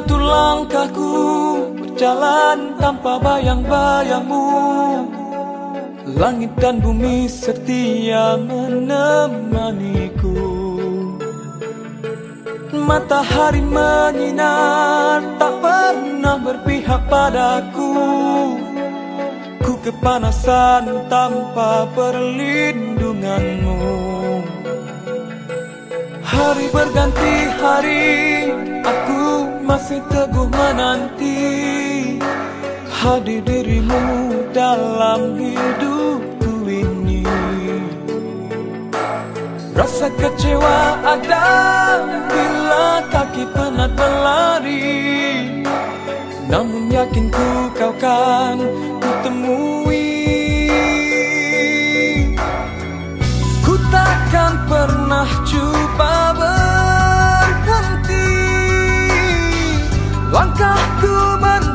langkahku Berjalan tanpa bayang-bayangmu. Langit dan bumi setia menemaniku. Matahari menyinar tak pernah berpihak padaku. Ku kepanasan tanpa perlindunganmu. Hari berganti hari masih teguh menanti Hadir dirimu dalam hidupku ini. Rasa kecewa ada bila kaki penat berlari. Namun yakinku kau kan Ku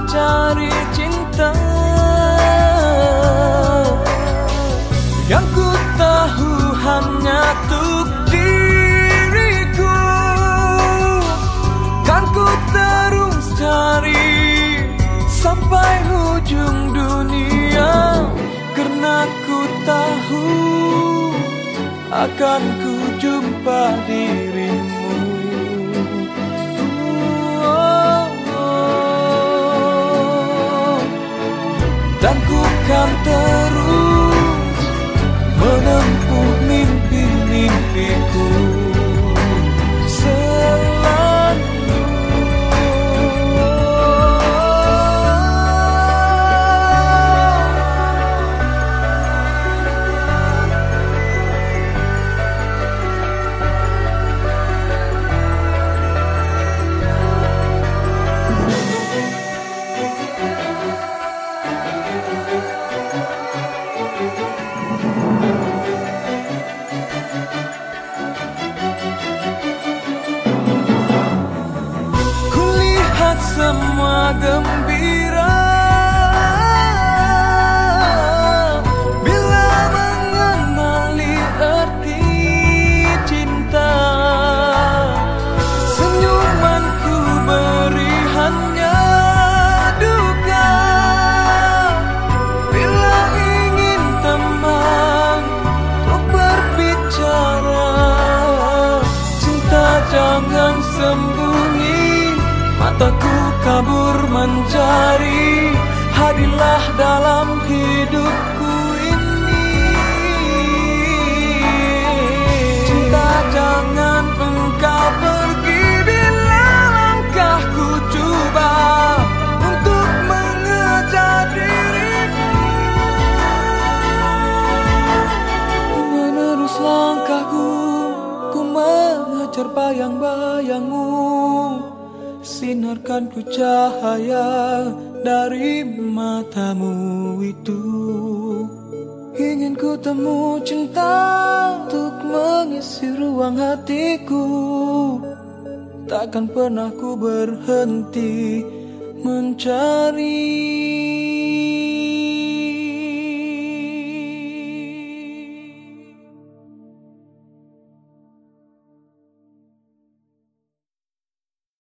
mencari cinta. Yang ku tahu hanya untuk diriku. Kan ku terus cari Sampai ujung dunia. Karena ku tahu Akan ku jumpa dirimu semua gembira. Bila mengenali arti cinta Senyumanku beri hanya duka. Bila ingin teman untuk berbicara Cinta jangan sembunyi kabur mencari Hadirlah dalam hidupku ini. Cinta jangan engkau pergi Bila langkahku coba Untuk mengejar dirimu. Menerus langkahku Ku mengejar bayang-bayangmu Sinarkan ku cahaya dari matamu itu. Ingin ku temu cinta Untuk mengisi ruang hatiku. Takkan pernah ku berhenti mencari